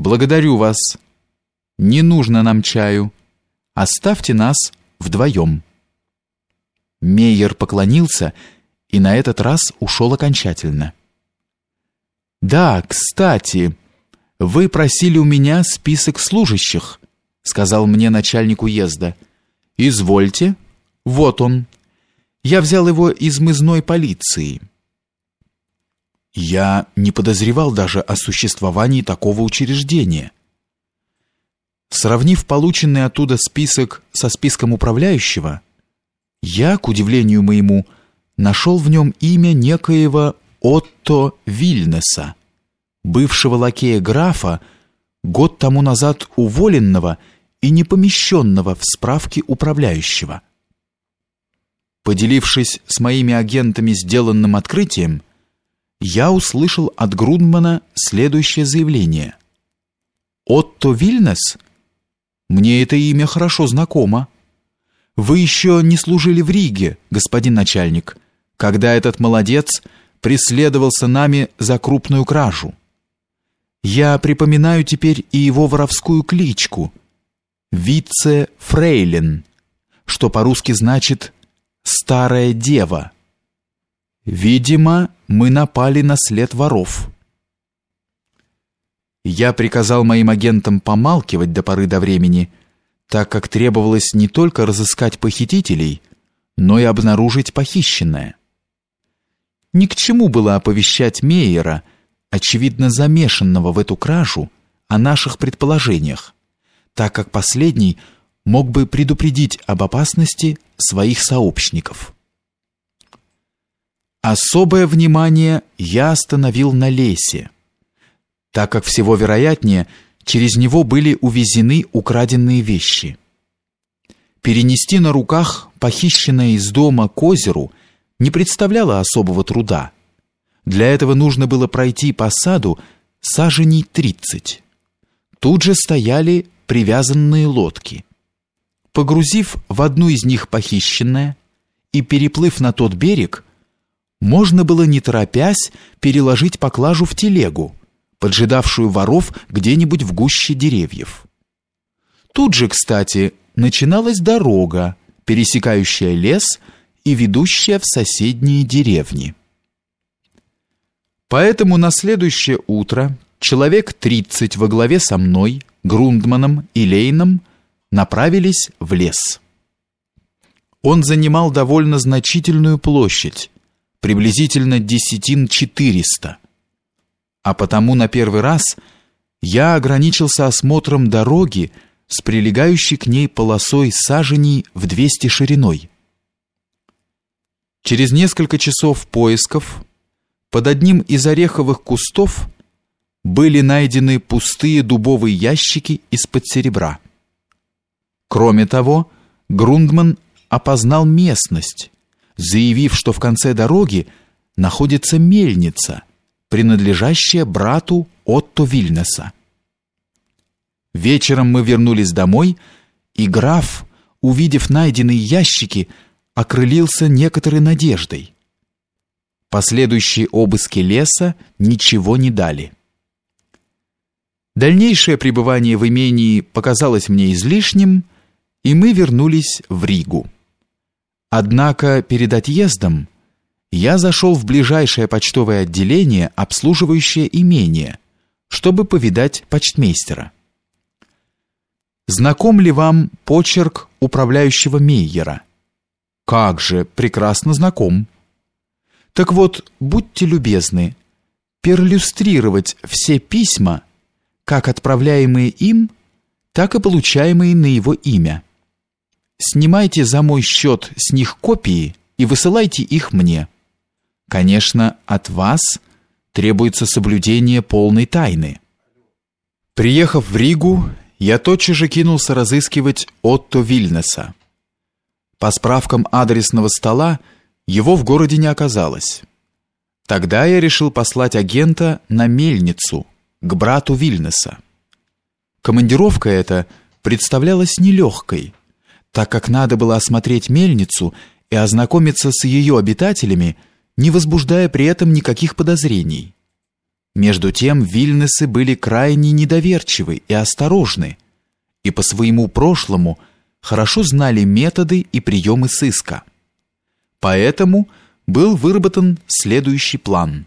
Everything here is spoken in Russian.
Благодарю вас. Не нужно нам чаю. Оставьте нас вдвоем. Мейер поклонился и на этот раз ушел окончательно. Да, кстати, вы просили у меня список служащих, сказал мне начальник уезда. Извольте. Вот он. Я взял его из мызной полиции. Я не подозревал даже о существовании такого учреждения. Сравнив полученный оттуда список со списком управляющего, я, к удивлению моему, нашел в нем имя некоего Отто Вильнеса, бывшего лакея графа, год тому назад уволенного и не помещенного в справке управляющего. Поделившись с моими агентами сделанным открытием, я услышал от Грундмана следующее заявление. «Отто Вильнес? Мне это имя хорошо знакомо. Вы еще не служили в Риге, господин начальник, когда этот молодец преследовался нами за крупную кражу. Я припоминаю теперь и его воровскую кличку Вице-фрейлин, что по-русски значит «старая дева». Видимо, мы напали на след воров. Я приказал моим агентам помалкивать до поры до времени, так как требовалось не только разыскать похитителей, но и обнаружить похищенное. Ни к чему было оповещать Мейера, очевидно замешанного в эту кражу, о наших предположениях, так как последний мог бы предупредить об опасности своих сообщников. Особое внимание я остановил на лесе, так как всего вероятнее через него были увезены украденные вещи. Перенести на руках похищенное из дома к озеру не представляло особого труда. Для этого нужно было пройти по саду саженей тридцать. Тут же стояли привязанные лодки. Погрузив в одну из них похищенное и переплыв на тот берег, можно было не торопясь переложить поклажу в телегу, поджидавшую воров где-нибудь в гуще деревьев. Тут же, кстати, начиналась дорога, пересекающая лес и ведущая в соседние деревни. Поэтому на следующее утро человек 30 во главе со мной, Грундманом и Лейном направились в лес. Он занимал довольно значительную площадь, приблизительно десятин четыреста. А потому на первый раз я ограничился осмотром дороги с прилегающей к ней полосой саженей в 200 шириной. Через несколько часов поисков под одним из ореховых кустов были найдены пустые дубовые ящики из-под серебра. Кроме того, Грундман опознал местность, заявив, что в конце дороги находится мельница, принадлежащая брату Отто Вильнеса. Вечером мы вернулись домой, и граф, увидев найденные ящики, окрылился некоторой надеждой. Последующие обыски леса ничего не дали. Дальнейшее пребывание в имении показалось мне излишним, и мы вернулись в Ригу. Однако перед отъездом я зашел в ближайшее почтовое отделение, обслуживающее имение, чтобы повидать почтмейстера. Знаком ли вам почерк управляющего Мейера? Как же, прекрасно знаком. Так вот, будьте любезны, перлюстрировать все письма, как отправляемые им, так и получаемые на его имя. Снимайте за мой счет с них копии и высылайте их мне. Конечно, от вас требуется соблюдение полной тайны. Приехав в Ригу, я тотчас же кинулся разыскивать Отто Вильнеса. По справкам адресного стола его в городе не оказалось. Тогда я решил послать агента на мельницу к брату Вильнеса. Командировка эта представлялась нелегкой так как надо было осмотреть мельницу и ознакомиться с ее обитателями, не возбуждая при этом никаких подозрений. Между тем вильнесы были крайне недоверчивы и осторожны, и по своему прошлому хорошо знали методы и приемы сыска. Поэтому был выработан следующий план.